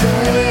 day.